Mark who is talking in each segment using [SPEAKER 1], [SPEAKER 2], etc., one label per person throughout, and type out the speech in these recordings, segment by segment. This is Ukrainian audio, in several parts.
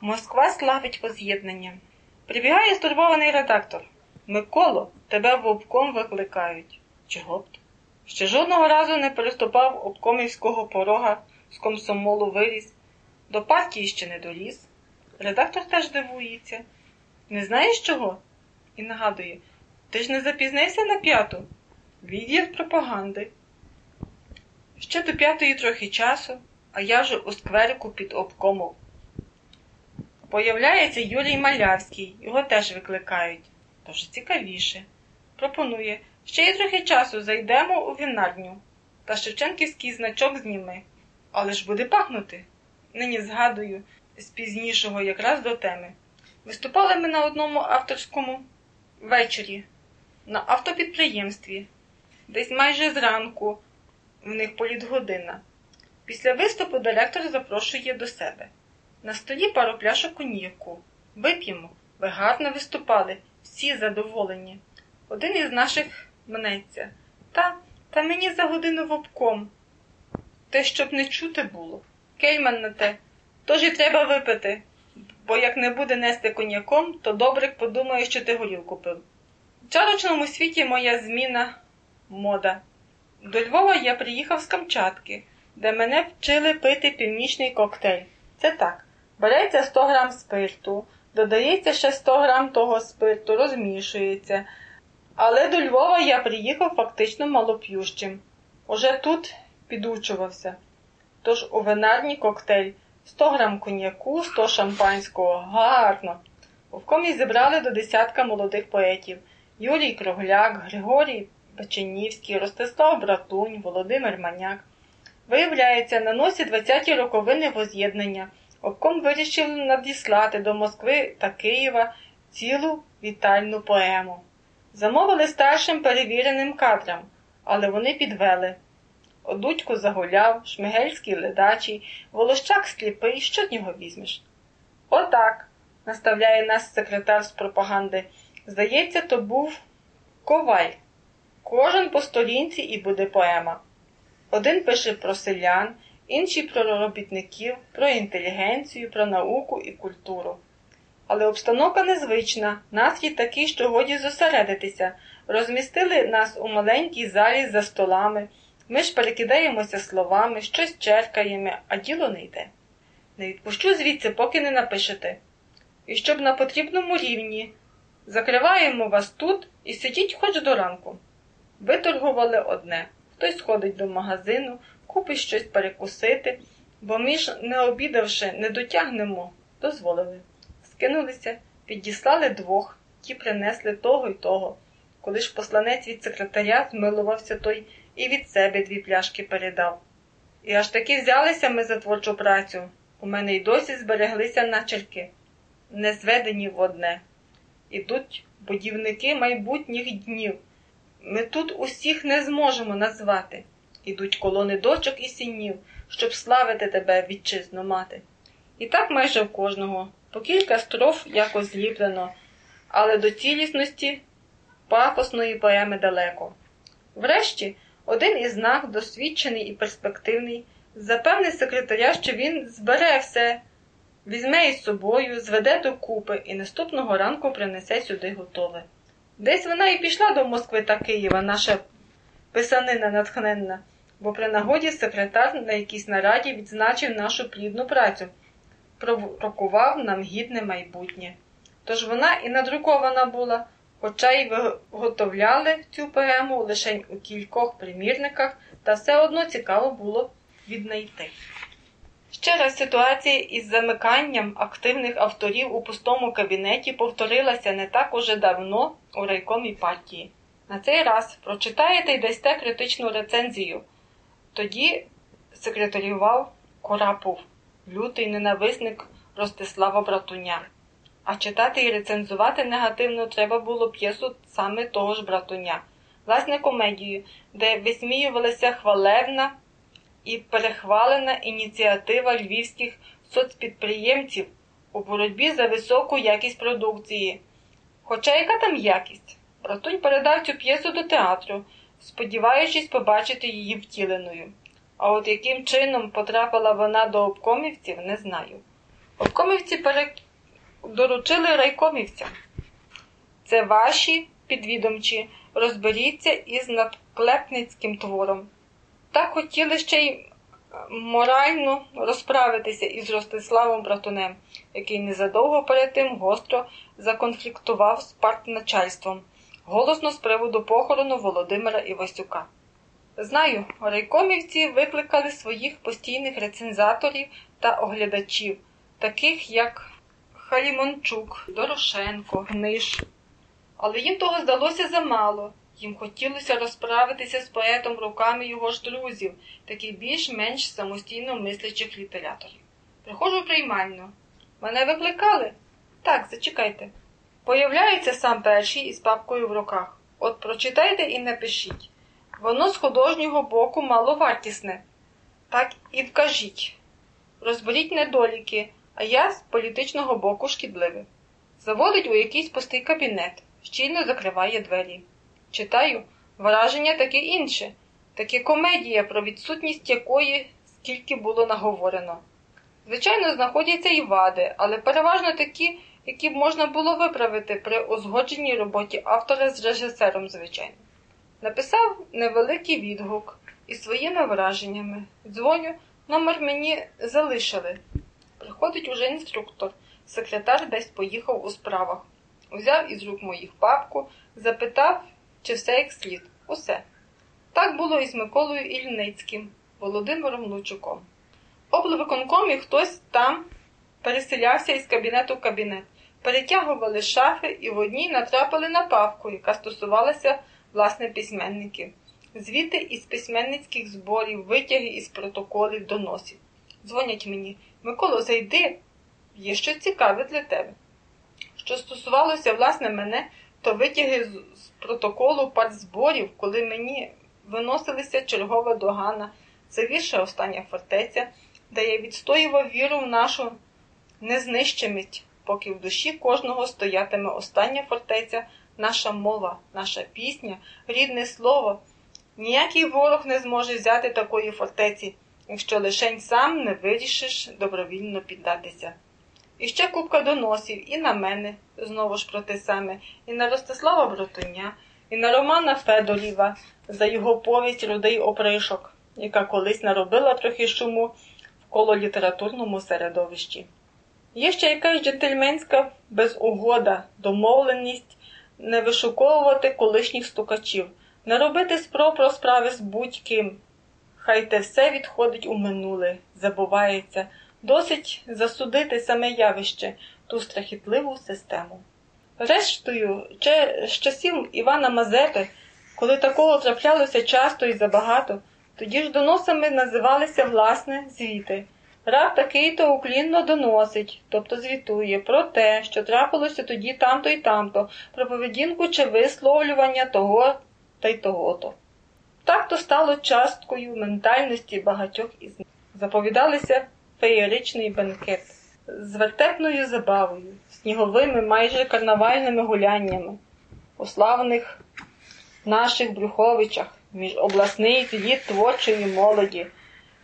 [SPEAKER 1] Москва славить воз'єднання. Прибігає стурбований редактор. Миколо, тебе в обком викликають. Чого б? Ще жодного разу не переступав обкомівського порога з комсомолу виріс, до партії ще не доліз. Редактор теж дивується. Не знаєш чого? І нагадує, ти ж не запізнився на п'яту? Відділ пропаганди. Ще до п'ятої трохи часу, а я вже у скверику під обкомом. Появляється Юрій Малявський, його теж викликають. Тож цікавіше. Пропонує, ще є трохи часу зайдемо у вінарню. Та Шевченківський значок зніми. Але ж буде пахнути. Нині згадую з пізнішого якраз до теми. Виступали ми на одному авторському вечорі, на автопідприємстві, десь майже зранку, в них політгодина. Після виступу директор запрошує до себе. На столі пару пляшок коньяку. Вип'ємо. Ви гарно виступали, всі задоволені. Один із наших мнеться. Та, та мені за годину в обком. Те, щоб не чути було. Кельман на те. Тож і треба випити, бо як не буде нести коньяком, то добрик подумає, що ти горілку пив. В чарочному світі моя зміна мода. До Львова я приїхав з Камчатки, де мене вчили пити північний коктейль. Це так. Береться 100 грам спирту, додається ще 100 грам того спирту, розмішується. Але до Львова я приїхав фактично малоп'ющим. Уже тут підучувався. Тож у винарні коктейль 100 грам коньяку, 100 шампанського. Гарно. У вкомі зібрали до десятка молодих поетів Юрій Кругляк, Григорій Печенівський, Ростислав Братунь, Володимир Маняк. Виявляється, на носі 20-ті роковини воз'єднання. Обком вирішив надіслати до Москви та Києва цілу вітальну поему. Замовили старшим перевіреним кадрам, але вони підвели. Одудько загуляв, Шмигельський ледачий, Волощак сліпий, що з нього візьмеш? Отак, наставляє нас секретар з пропаганди. Здається, то був коваль. Кожен по сторінці і буде поема. Один пише про селян, інший про робітників, про інтелігенцію, про науку і культуру. Але обстановка незвична, настрій такий, що годі зосередитися. Розмістили нас у маленькій залі за столами. Ми ж перекидаємося словами, щось черкаємо, а діло не йде. Не відпущу звідси, поки не напишете. І щоб на потрібному рівні. Закриваємо вас тут і сидіть хоч до ранку. Виторгували одне. Хтось сходить до магазину, купить щось перекусити, бо ми ж, не обідавши, не дотягнемо, дозволили. Скинулися, підіслали двох, ті принесли того й того. Коли ж посланець від секретаря змилувався той і від себе дві пляшки передав. І аж таки взялися ми за творчу працю. У мене й досі збереглися начерки, не зведені в одне. Ідуть будівники майбутніх днів. Ми тут усіх не зможемо назвати. Ідуть колони дочок і синів, щоб славити тебе, вітчизно мати. І так майже в кожного, по кілька строф якось зліплено, але до цілісності пафосної поеми далеко. Врешті, один із нас, досвідчений і перспективний, запевнив секретаря, що він збере все, візьме із собою, зведе до купи і наступного ранку принесе сюди готове. Десь вона і пішла до Москви та Києва, наша писанина натхненна, бо при нагоді секретар на якійсь нараді відзначив нашу плідну працю, пророкував нам гідне майбутнє. Тож вона і надрукована була, хоча й виготовляли цю поему лише у кількох примірниках, та все одно цікаво було віднайти. Ще раз ситуація із замиканням активних авторів у пустому кабінеті повторилася не так уже давно у райкомі партії. На цей раз прочитаєте й дасте критичну рецензію. Тоді секретарював Корапов, лютий ненависник Ростислава Братуня. А читати і рецензувати негативно треба було п'єсу саме того ж братуня, власне комедію, де висміювалася хвалебна і перехвалена ініціатива львівських соцпідприємців у боротьбі за високу якість продукції. Хоча яка там якість? Братунь передав цю п'єсу до театру, сподіваючись побачити її втіленою. А от яким чином потрапила вона до обкомівців, не знаю. Обкомівці пере... доручили райкомівцям. Це ваші підвідомчі, розберіться із надклепницьким твором. Так хотіли ще й морально розправитися із Ростиславом Братунем, який незадовго перед тим гостро законфліктував з партначальством, голосно з приводу похорону Володимира Івасюка. Знаю, райкомівці викликали своїх постійних рецензаторів та оглядачів, таких як Халімончук, Дорошенко, Гниш. Але їм того здалося замало. Їм хотілося розправитися з поетом руками його ж друзів, таких більш-менш самостійно мислячих літераторів. Приходжу в приймальну. Мене викликали? Так, зачекайте. Появляється сам перший із папкою в руках. От прочитайте і напишіть. Воно з художнього боку маловартісне. Так і вкажіть. Розберіть недоліки, а я з політичного боку шкідливий. Заводить у якийсь пустий кабінет, щільно закриває двері. Читаю, враження таке інше, таке комедія, про відсутність якої скільки було наговорено. Звичайно, знаходяться і вади, але переважно такі, які б можна було виправити при узгодженій роботі автора з режисером, звичайно. Написав невеликий відгук із своїми враженнями. Дзвоню, номер мені залишили. Приходить уже інструктор, секретар десь поїхав у справах. Взяв із рук моїх папку, запитав, чи все як слід. Усе. Так було і з Миколою Ільницьким, Володимиром Лучуком. Облвиконкомі хтось там переселявся із кабінету в кабінет, перетягували шафи і в одній натрапили на папку, яка стосувалася власне письменників. Звіти із письменницьких зборів, витяги із протоколів, доносів. Дзвонять мені Миколо, зайди, є щось цікаве для тебе. Що стосувалося, власне, мене, то витяги з, протоколу партзборів, коли мені виносилися чергова догана, це вірша остання фортеця, де я відстоював віру в нашу незнищимість, поки в душі кожного стоятиме остання фортеця, наша мова, наша пісня, рідне слово. Ніякий ворог не зможе взяти такої фортеці, якщо лишень сам не вирішиш добровільно піддатися. І ще купка доносів і на мене, знову ж про те саме, і на Ростислава Бротуня, і на Романа Федоріва за його повість Рудий опришок, яка колись наробила трохи шуму вколо літературному середовищі. Є ще якась джентльменська безугода, домовленість не вишуковувати колишніх стукачів, не робити спроб про справи з будь-ким. Хай те все відходить у минуле, забувається. Досить засудити саме явище, ту страхітливу систему. Рештою, ще з часів Івана Мазепи, коли такого траплялося часто і забагато, тоді ж доносами називалися власне звіти. Раб такий-то уклінно доносить, тобто звітує про те, що трапилося тоді там-то і там-то, про поведінку чи висловлювання того та й того-то. Так то стало часткою ментальності багатьох із них. Заповідалися феєричний бенкет з вертепною забавою, сніговими майже карнавальними гуляннями у славних наших Брюховичах між обласний зліт творчої молоді,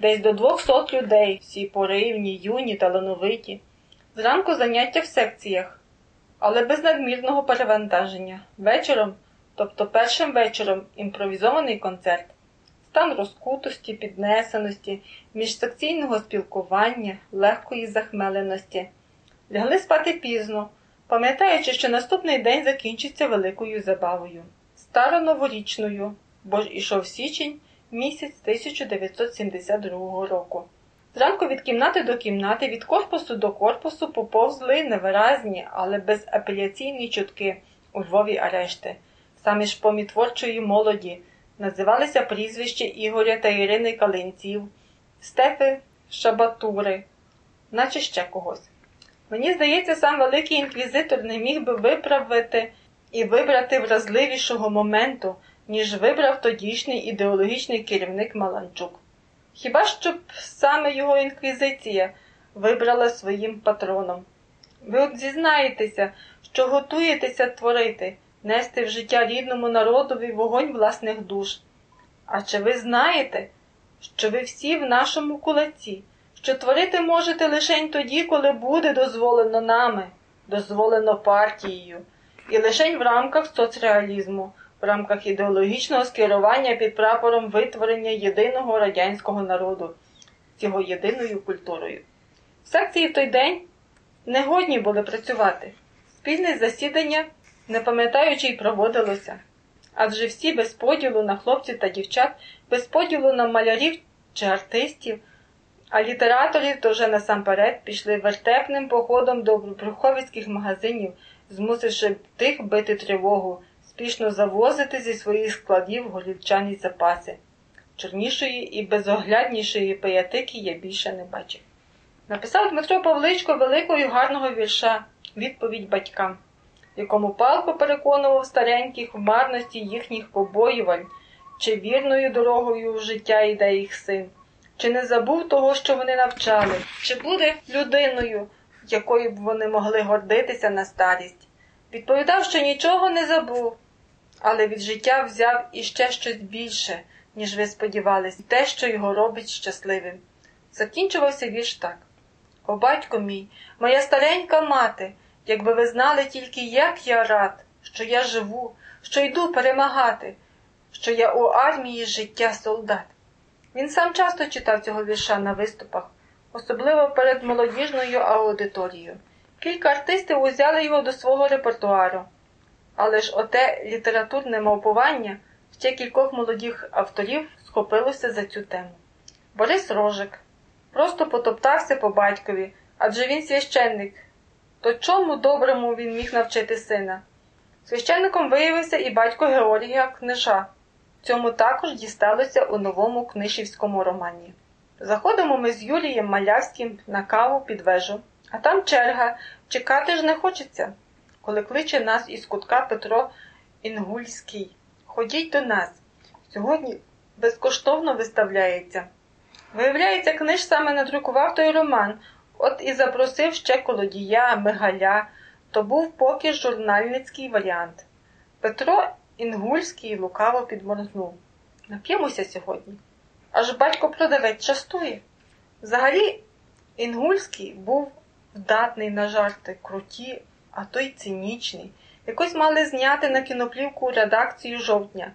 [SPEAKER 1] десь до двохсот людей, всі поривні, юні, талановиті. Зранку заняття в секціях, але без надмірного перевантаження. Вечором, тобто першим вечором, імпровізований концерт стан розкутості, піднесеності, міжсекційного спілкування, легкої захмеленості. Лягли спати пізно, пам'ятаючи, що наступний день закінчиться великою забавою, староноворічною, бо ж ішов січень місяць 1972 року. Зранку від кімнати до кімнати, від корпусу до корпусу поповзли невиразні, але безапеляційні чутки у Львові арешти, самі ж помітворчої молоді, називалися прізвища Ігоря та Ірини Калинців, Стефи Шабатури, наче ще когось. Мені здається, сам великий інквізитор не міг би виправити і вибрати вразливішого моменту, ніж вибрав тодішній ідеологічний керівник Маланчук. Хіба щоб саме його інквізиція вибрала своїм патроном? Ви от зізнаєтеся, що готуєтеся творити нести в життя рідному народові вогонь власних душ. А чи ви знаєте, що ви всі в нашому кулаці, що творити можете лише тоді, коли буде дозволено нами, дозволено партією, і лише в рамках соцреалізму, в рамках ідеологічного скерування під прапором витворення єдиного радянського народу з його єдиною культурою. В секції в той день не годні були працювати. Спільне засідання, не пам'ятаючи, й проводилося. Адже всі без поділу на хлопців та дівчат, без поділу на малярів чи артистів, а літераторів то вже насамперед пішли вертепним походом до бруховицьких магазинів, змусивши тих бити тривогу, спішно завозити зі своїх складів голівчані запаси. Чорнішої і безогляднішої пиятики я більше не бачив. Написав Дмитро Павличко великого і гарного вірша відповідь батькам, якому палко переконував стареньких в марності їхніх побоювань, чи вірною дорогою в життя йде їх син, чи не забув того, що вони навчали, чи буде людиною, якою б вони могли гордитися на старість. Відповідав, що нічого не забув, але від життя взяв іще щось більше, ніж ви сподівались, те, що його робить щасливим. Закінчувався вірш так. О, батько мій, моя старенька мати, якби ви знали тільки, як я рад, що я живу, що йду перемагати, що я у армії життя солдат. Він сам часто читав цього вірша на виступах, особливо перед молодіжною аудиторією. Кілька артистів узяли його до свого репертуару, але ж оте літературне мовпування ще кількох молодих авторів схопилося за цю тему. Борис Рожик просто потоптався по батькові, адже він священник. То чому доброму він міг навчити сина? Священником виявився і батько Георгія Книжа. Цьому також дісталося у новому книшівському романі. Заходимо ми з Юлієм Малявським на каву під вежу, а там черга, чекати ж не хочеться, коли кличе нас із кутка Петро Інгульський. Ходіть до нас. Сьогодні безкоштовно виставляється. Виявляється, книж саме надрукував той роман, от і запросив ще колодія, Мигаля, то був поки журнальницький варіант. Петро Інгульський лукаво підморгнув. Нап'ємося сьогодні. Аж батько продавець частує. Взагалі, Інгульський був вдатний на жарти, круті, а то й цинічний. Якось мали зняти на кіноплівку редакцію жовтня.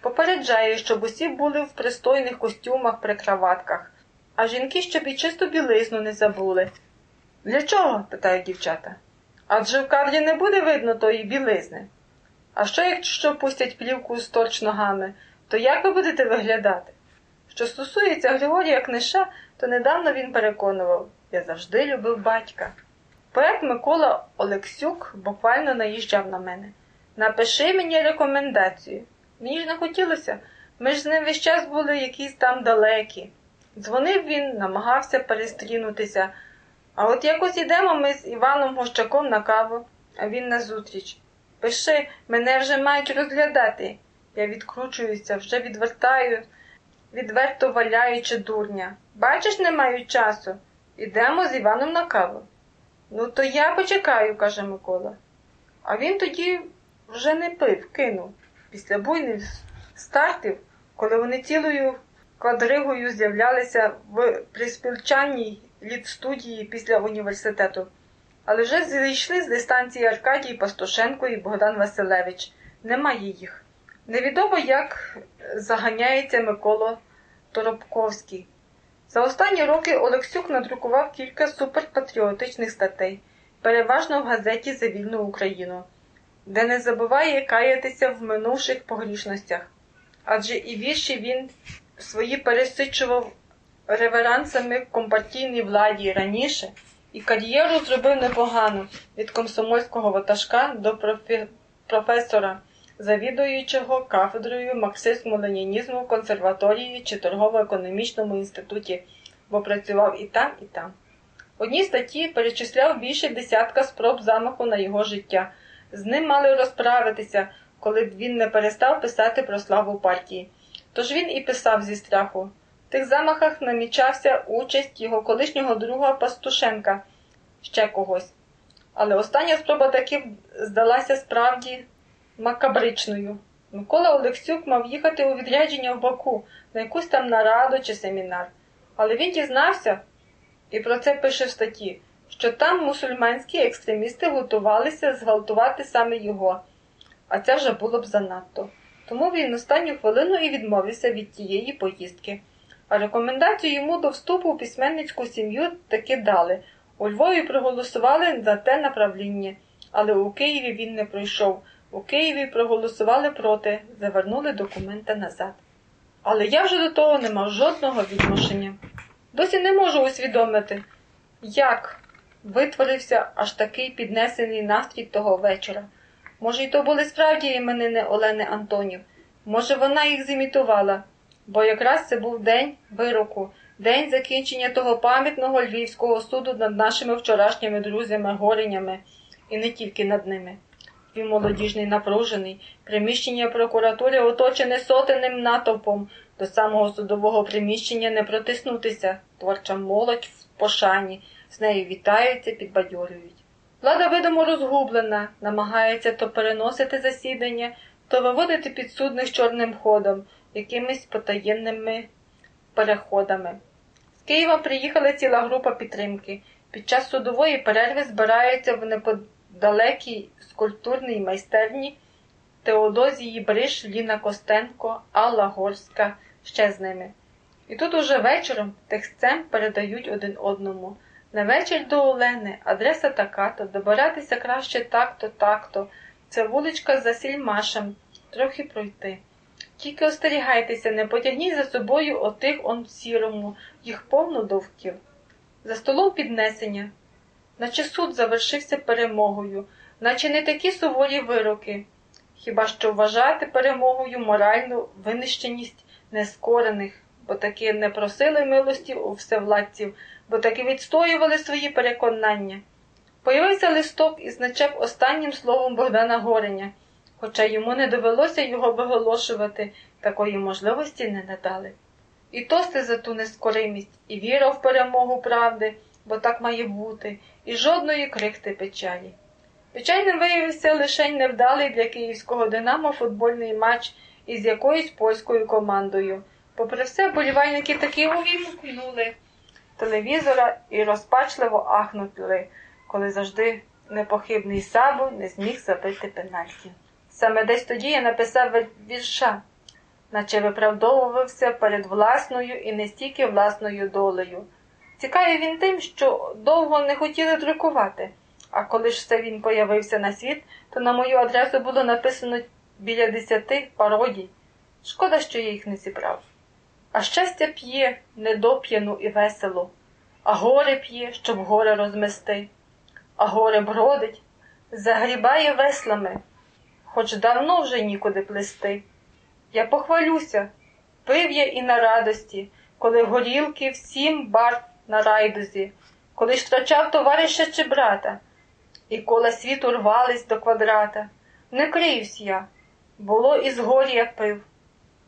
[SPEAKER 1] Попереджає, щоб усі були в пристойних костюмах при краватках, а жінки щоб і чисту білизну не забули. Для чого? питають дівчата. Адже в кадрі не буде видно тої білизни. А що, якщо пустять плівку з торч ногами, то як ви будете виглядати? Що стосується Григорія Книша, то недавно він переконував я завжди любив батька. Поет Микола Олексюк буквально наїжджав на мене. Напиши мені рекомендацію. Мені ж не хотілося, ми ж з ним весь час були якісь там далекі. Дзвонив він, намагався перестрінутися. А от якось ідемо ми з Іваном Гощаком на каву, а він назустріч. Пиши, мене вже мають розглядати. Я відкручуюся, вже відвертаю, відверто валяючи дурня. Бачиш, не маю часу. Ідемо з Іваном на каву. Ну, то я почекаю, каже Микола. А він тоді вже не пив, кинув. Після буйних стартів, коли вони цілою квадригою з'являлися в приспілчаній літстудії після університету, але вже зійшли з дистанції Аркадій Пастушенко і Богдан Василевич. Немає їх. Невідомо, як заганяється Микола Торопковський. За останні роки Олексюк надрукував кілька суперпатріотичних статей, переважно в газеті За вільну Україну, де не забуває каятися в минувших погрішностях, адже і вірші він свої пересичував реверансами компартійній владі раніше, і кар'єру зробив непогану від комсомольського ватажка до профі... професора, завідуючого кафедрою марксизму-ленінізму консерваторії чи торгово-економічному інституті, бо працював і там, і там. В одній статті перечисляв більше десятка спроб замаху на його життя. З ним мали розправитися, коли б він не перестав писати про славу партії. Тож він і писав зі страху. В тих замахах намічався участь його колишнього друга Пастушенка, ще когось. Але остання спроба таки здалася справді макабричною. Микола Олексюк мав їхати у відрядження в Баку на якусь там нараду чи семінар. Але він дізнався, І про це пише в статті, що там мусульманські екстремісти готувалися зґвалтувати саме його, а це вже було б занадто. Тому він останню хвилину і відмовився від тієї поїздки. А рекомендацію йому до вступу у письменницьку сім'ю таки дали. У Львові проголосували за те направління, але у Києві він не пройшов. У Києві проголосували проти, завернули документи назад. Але я вже до того не мав жодного відношення. Досі не можу усвідомити, як витворився аж такий піднесений настрій того вечора. Може, й то були справді іменини Олени Антонів. Може, вона їх зімітувала, бо якраз це був день вироку, день закінчення того пам'ятного львівського суду над нашими вчорашніми друзями, горенями, і не тільки над ними. Він молодіжний напружений, приміщення прокуратури оточене сотенним натовпом, до самого судового приміщення не протиснутися, творча молодь в пошані, з нею вітаються, підбадьорюють. Влада видимо розгублена, намагається то переносити засідання, то виводити підсудних чорним ходом, якимись потаєнними переходами. З Києва приїхала ціла група підтримки. Під час судової перерви збираються в неподалекій скульптурній майстерні Теодозії Бриш, Ліна Костенко, Алла Горська, ще з ними. І тут уже вечором текстцем передають один одному. На вечір до Олени, адреса така-то, добиратися краще так-то, так-то. Це вуличка за сільмашем, трохи пройти. Тільки остерігайтеся, не потягніть за собою отих он в сірому, їх повно довків. За столом піднесення, наче суд завершився перемогою, наче не такі суворі вироки, хіба що вважати перемогою моральну винищеність нескорених, бо таки не просили милості у всевладців, бо таки відстоювали свої переконання. Появився листок і значок останнім словом Богдана Гореня, хоча йому не довелося його виголошувати, такої можливості не надали. І тости за ту нескоримість, і віра в перемогу правди, бо так має бути, і жодної крихти печалі. Печальним виявився лише невдалий для київського Динамо футбольний матч із якоюсь польською командою. Попри все, болівальники таки увімкнули телевізора і розпачливо ахнули, коли завжди непохибний Сабу не зміг забити пенальті. Саме десь тоді я написав вірша, наче виправдовувався перед власною і не стільки власною долею. Цікавий він тим, що довго не хотіли друкувати, а коли ж все він появився на світ, то на мою адресу було написано біля десяти пародій. Шкода, що я їх не зібрав. А щастя п'є недоп'яну і весело, а горе п'є, щоб горе розмести, а горе бродить, загрібає веслами, хоч давно вже нікуди плести. Я похвалюся, пив я і на радості, коли горілки всім бар на райдузі, коли ж втрачав товариша чи брата, і кола світу рвались до квадрата. Не криюсь я, було і згор'я пив.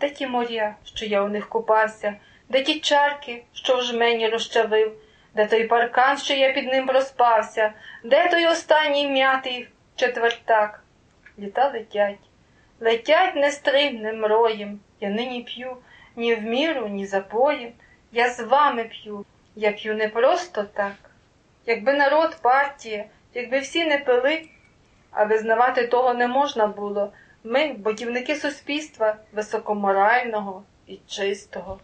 [SPEAKER 1] Де ті моря, що я у них купався, де ті чарки, що в жмені розчавив, де той паркан, що я під ним розпався, де той останній м'ятий четвертак? Літа летять, летять нестримним роєм. Я нині п'ю ні в міру, ні запоєм. Я з вами п'ю, я п'ю не просто так. Якби народ, партія, якби всі не пили, а визнавати того не можна було. Ми, будівники суспільства, високоморального і чистого.